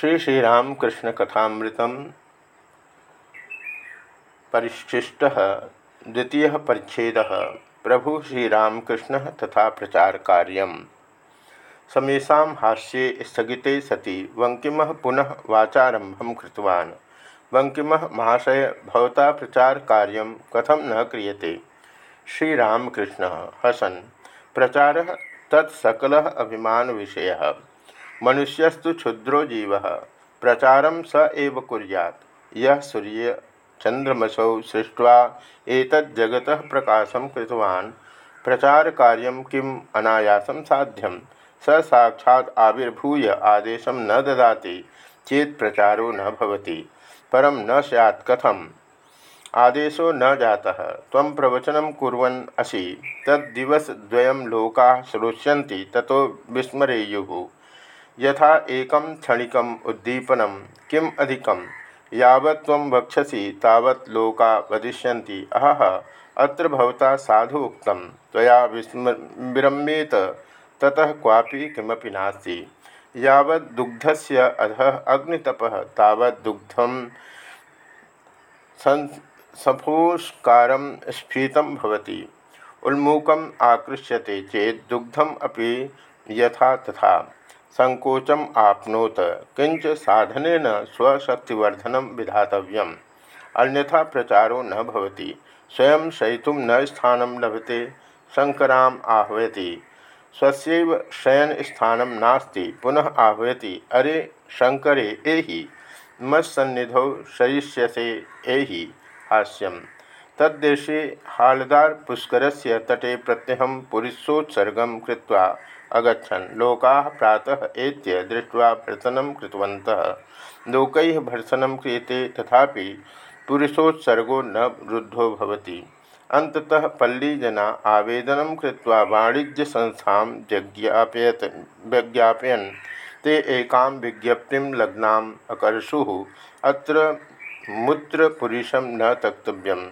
श्री श्रीरामकृष्ण कथामृत परिशिष्ट द्वितीय परिच्छेद प्रभु श्रीरामकृष्ण तथा प्रचार कार्य समेशा हास्ये स्थगिते सति वंकिम पुनः वाचारंभम कृतवान्। वंकिम महाशय, भवता प्रचार कार्य कथम न क्रियते? श्रीरामकृष्ण, हसन। प्रचार तत्सकल अभिमान विषय मनुष्यस्तु क्षुद्रो जीव। प्रचार स एव कुर्यात्। यह सूर्य चंद्रमसौ सृष्ट्वा एतज्जगत प्रकाशम कृतवान् प्रचार कार्य किम अनायासम साध्यम? स साक्षात् आविर्भूय आदेश न ददाति, चेत प्रचारो न भवति। परम न सैत् कथम? आदेशो न जाता। तम प्रवचन कुरन असी। तद्दिवसद्वयं लोका श्रोष्यन्ति, ततो यथा एक क्षणिक उद्दीपन किम अधिकम यावत् वक्षसी, तावत् लोका वदिष्यन्ति। अहह अत्र भवता साधु उक्तं, त्वया विरम्येत, ततः क्वापि किमपि नास्ति। यावद्दुग्धस्य अधः अग्नितपः तावद्दुग्धं सफोष्कारं स्फीतं भवति। उन्मूकम् आकृष्यते चेत् दुग्धम् अपि यथा तथा। संकोचम आपनोत। किंच साधन न स्वशक्तिवर्धन विधातव्यम। अन्यथा प्रचारो न भवति। स्वयं शयितुं न स्थान लभते। शंकराम आहवती स्वस्यैव शयन स्थान नास्ति। पुनः आहवती अरे शंकरे एहि। मत्सन्निधौ शयिष्यसे एहि। हास्यम। तद्देशे हालदार पुष्कर से तटे प्रत्यहं पुरुषोत्सर्गं कृत्वा अगछन लोका प्रातः एत्य दृष्ट्वा भर्सनं कृतवन्तः। लोकैः भर्सनं क्रियते तथापि पुरुषोत्सर्गो न रुद्धो भवति। अन्ततः पल्लीजना आवेदनं कृत्वा वाणिज्यसंस्थां जज्ञापयत व्यज्ञापयन् ते एकां विज्ञप्तिं लग्नाम् अकर्षुः। अत्र मूत्रपुरीशं न त्यक्तव्यं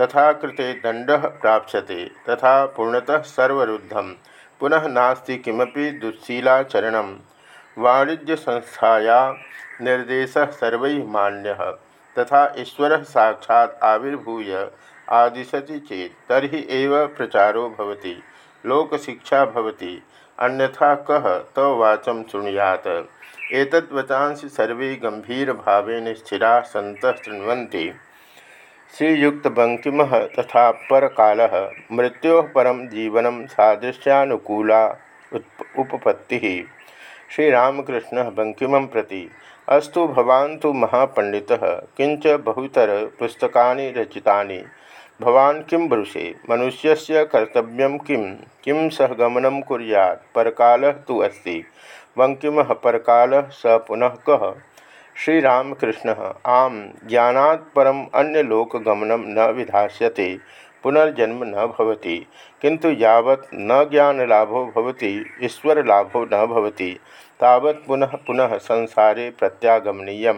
तथा कृते दण्डः प्राप्स्यते, तथा पूर्णतः सर्वरुद्धं पुनः नास्ति किमपि दुस्शीलाचरण वाणिज्य संस्थाया निर्देश सर्व मान्य, तथा ईश्वर साक्षात् आविर्भूय आदिशति चेत तरी एव प्रचारो भवति, लोकशिक्षा भवति। अन्यथा कह तो वाचं शुणुयात। एतद्वचांसि सर्वे गंभीरभावेन स्थिरा सन्तः शृण्वन्ति। श्रीयुक्त बंकिम तथा पर काल मृत्यो परम जीवन सादृश्यानुकूला उपपत्ति। श्रीरामकृष्ण बंकिम प्रति, अस्तु भवान् तो महापंडित किंच बहुतर पुस्तका रचिता भवान् किं ब्रुषे? मनुष्यस्य कर्तव्यं किं? किं सह गमनं कुर्यात्? परकालः तु अस्ति। बंकिमः परकालः स पुनः कः? श्रीरामकृष्ण, आम, ज्ञानात् परम अन्य लोकगमनम न विधास्यते, पुनर्जन्म न भवति किंतु यावत् न ज्ञानलाभो भवति, ईश्वरलाभो न भवति, तावत् पुनः पुनः संसारे प्रत्यागमनीय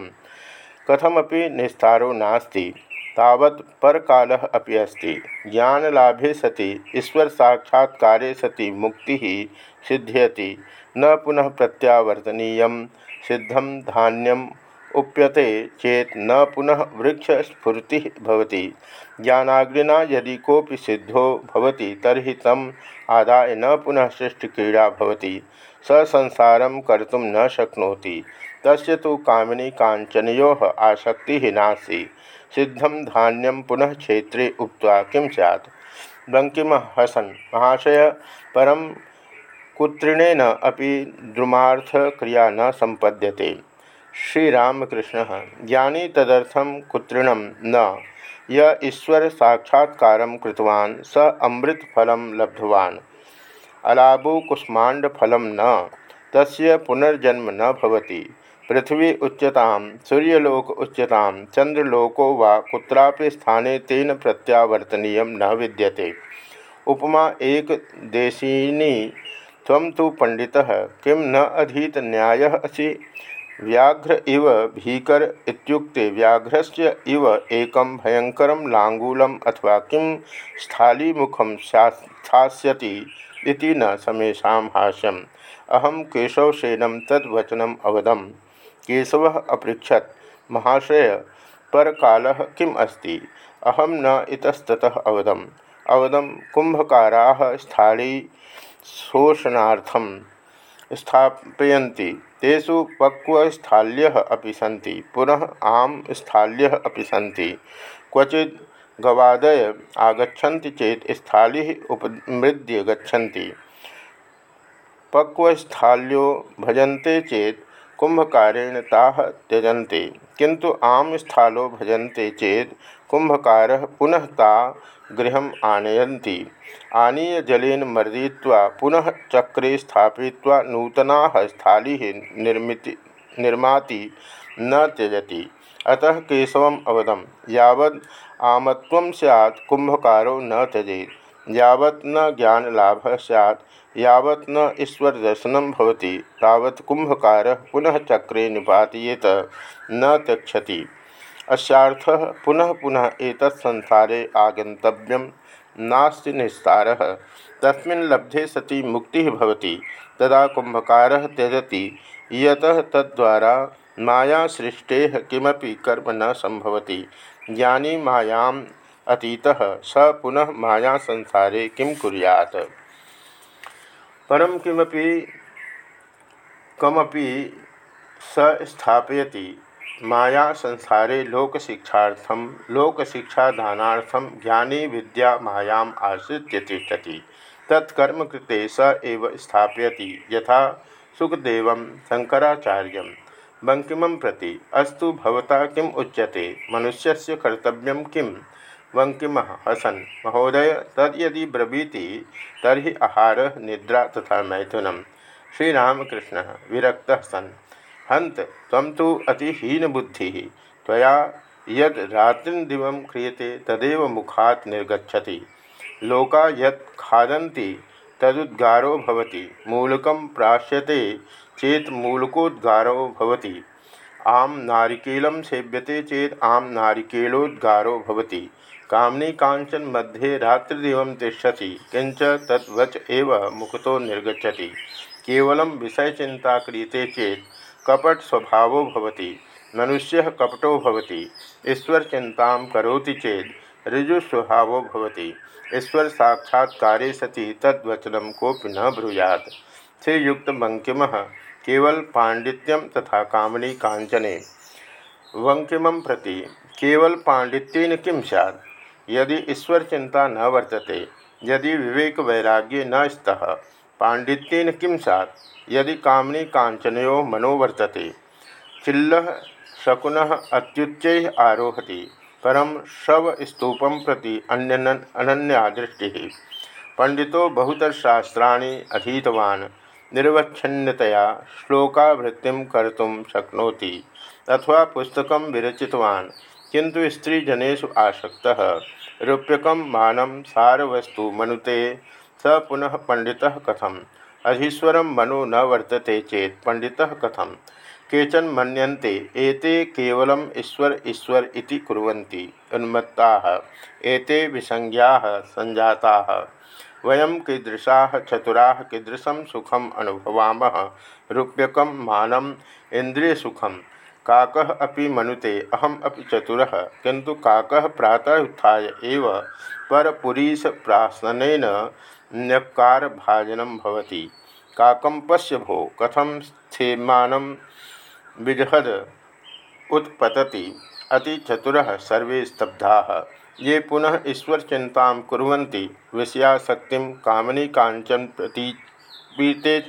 कथमपि निस्तारो नास्ति, तावत् परकालः अपि अस्ति। ज्ञानलाभे सति ईश्वर साक्षात्कारे सति, मुक्ति सिद्ध्यति, न पुनः प्रत्यावर्तनीय सिद्धम धान्यम उप्यते चेत न पुनः वृक्ष स्फूर्ति भवति। ज्ञानाग्निना यदि कोपि सिद्धो भवति तम आदाय न पुनः सृष्टिक्रीड़ा स संसारं कर्तुं न शक्नोति। तस्य तो कामिनी कांचनो आसक्ति नास्ति। सिद्धम धान्यम पुनः क्षेत्रे उक्त्वा किं सैत् बंकिम हसन, महाशय परम कुत्रिणेन अपि द्रुमार्थ क्रिया न संपद्यते श्रीरामकृष्ण, ज्ञानी तदर्थम कुत्रिण न। य ईश्वर साक्षात्कार कृतवान्, स अमृत फलम लब्धवान्। अलाबो कुष्मांडफल न, तस्य पुनर्जन्म न भवति। पृथ्वी उच्यता, सूर्यलोक उच्यता चंद्रलोको वा कुत्रापि स्थाने तेन प्रत्यावर्तनीय न विद्यते। उपमा एक देशीनी तम तो पंडितः किं न अधीत न्याय असी? व्याघ्र इव भीकर इत्युक्ते व्याघ्रस्य इव एकं भयंकरं लाङ्गूलम् अथवा किं स्थालीमुखं स्थास्यति इति न समेषां हास्यम्। अहं केशवसेनं तद्वचनम् अवदम्। केशव अपृछत महाशय पर काल किम अस्ति? अहम न इतस्ततः अवदम। अवदम कुंभकारा स्थाली, शोषणार्थम स्थापयन्ति। तेषु पक्वस्थाल्यः अपि पुनः आम स्थाल्यः अपि सन्ति। क्वचित् गवादय आगच्छन्ति चेत् स्थालिः उपमृद्य गच्छन्ति। पक्वस्थाल्यो भजन्ते चेत् कुंभकारेण ताः त्यजन्ते। किंतु आम स्थालो भजन्ते चेत् कुंभकारः पुनः ता गृहम् आनयन्ति। आनीय जलेन मर्दय्वा पुनः चक्रे स्थापयित्वा नूतना स्थाली निर्मिति निर्माति न त्यजति। अतः केशव अवदम यद आमत्व सैत् कुंभकारो न त्यजेत। यावत् न ज्ञानलाभ सैत् यावत् न ईश्वरदर्शन होती तावत् कुंभकार पुनः चक्रे निपातयेत, न त्यक्षति। अस्यार्थः पुनः पुनः एक संसारे आगंतव्यम नास्ति निस्तार। सति मुक्ति भवति, तदा कुंभकार त्यजति। यतः तद्वारा माया सृष्टे किमपि कर्म न संभवती ज्ञानी मायाम अतीतः, स पुनः माया संसारे किं कुर्यात्? परम किमपि कमपि स स्थापयति। माया संसारे लोक शिक्षार्थम लोक शिक्षा दानार्थम ज्ञानी विद्या मायाम आश्रित्य तिष्ठति तत्कर्म कृते स एव स्थापयति यथा सुखदेव शंकराचार्य। बंकिम प्रति अस्तु भवता किम उच्यते? मनुष्यस्य कर्तव्य किम? वंकिम हसन, महोदय तद यदि ब्रवीति तरी आहार, निद्रा तथा मैथुनम श्रीरामकृष्ण, विरक्त सन्। हंत तम तो अति हीनबुद्धि तया यद रात्रिदिव क्रियते तदेव मुखात् निर्गछति लोका खादन्ति तदुद्गारो मूलकं प्राश्यते चेत मूलकोद्गारो आम नारिकेलं सेव्यते चेत आम नारिकेलोद्गारो कामनी कांचन मध्ये रात्रिदिव तिष्ठति किंच तद्वच एव मुखतो निर्गछति केवलं विषयचिंता क्रियते चेत कपट स्वभाव मनुष्य कपटो होती ईश्वर चिंता करोति चेत ऋजुस्वभाव ईश्वर साक्षात्कार सती तद्वचन कोपि न ब्रूयात। श्रीयुक्त बंकिम केवल पांडित्यम तथा कामनी कांचने वंकिम प्रति केवल पांडित्यन किं सैद यदि ईश्वर चिंता न वर्तते, यदि विवेक वैराग्य न स्तः पांडित्यन किं सैद यदि कामनी कांचनो मनो वर्तते चिल्ल शकुन अत्युच्च आरोहति परम शवस्तूपं प्रति अन्य दृष्टि पंडितो बहुतरशास्त्राणि अधीतवान्, निर्वच्छन्नतया श्लोकावृत्ति कर्तुं शक्नोति, अथवा पुस्तक विरचितवान् किंतु स्त्रीजनेषु आसक्तः। रूप्यकं मानं, सारवस्तु मनुते स पुनः पंडित कथम। अधीश्वर मनो न वर्तते चेत पंडित कथम। केचन मनते एते केवलम ईश्वर ईश्वर इति उन्मत्ताः। एते संजाताः वयं कीदृशाः, चतुराः, कीदृशं सुखम् अनुभवामः। रूप्यकं मानम् इन्द्रियसुखं काकः अपि मनुते, अहम अपि चतुरः। किन्तु काकः प्रातः उत्थाय एव परपुरीशप्रासनेन न्यक्कारभाजनं भवति। काकं पश्य भो कथम स्थेमानं विजहद उत्पतति। अति चतुर सर्वे स्तब्धा। ये पुनः ईश्वर चिंता कुर्वन्ति विषयाशक्ति कामनी कांचन प्रतीपीते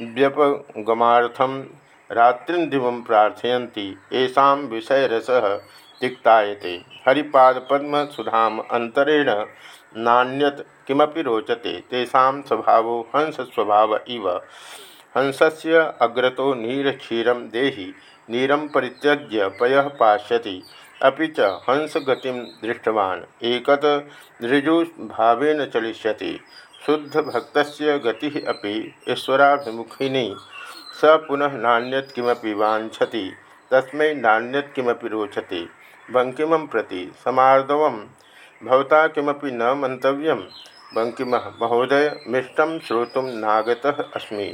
व्यपगमार्थम रात्रिदिव प्रार्थयन्ति, येषां विषयरसः तिक्तायते। हरिपादपद्मसुधाम अंतरेण नान्यत किमपि रोचते, तेषां स्वभावो हंसस्वभाव इव। हंसस्य अग्रतो नीरक्षीरं देहि, नीरं परित्यज्य पयः पाश्यति अपि च हंसगतिं दृष्टवान्, एकत ऋजुभावेन चलिष्यति। शुद्धभक्तस्य गतिः अपि ईश्वराभिमुखिनी। स पुनः नान्यत् किमपि वाञ्छति, तस्मै नान्यत् किमपि रोचते। बंकिमं प्रति समार्दवं भवता किमपि न मंतव्य बंकिम महोदय मिष्ट श्रोत नागत अस्मि।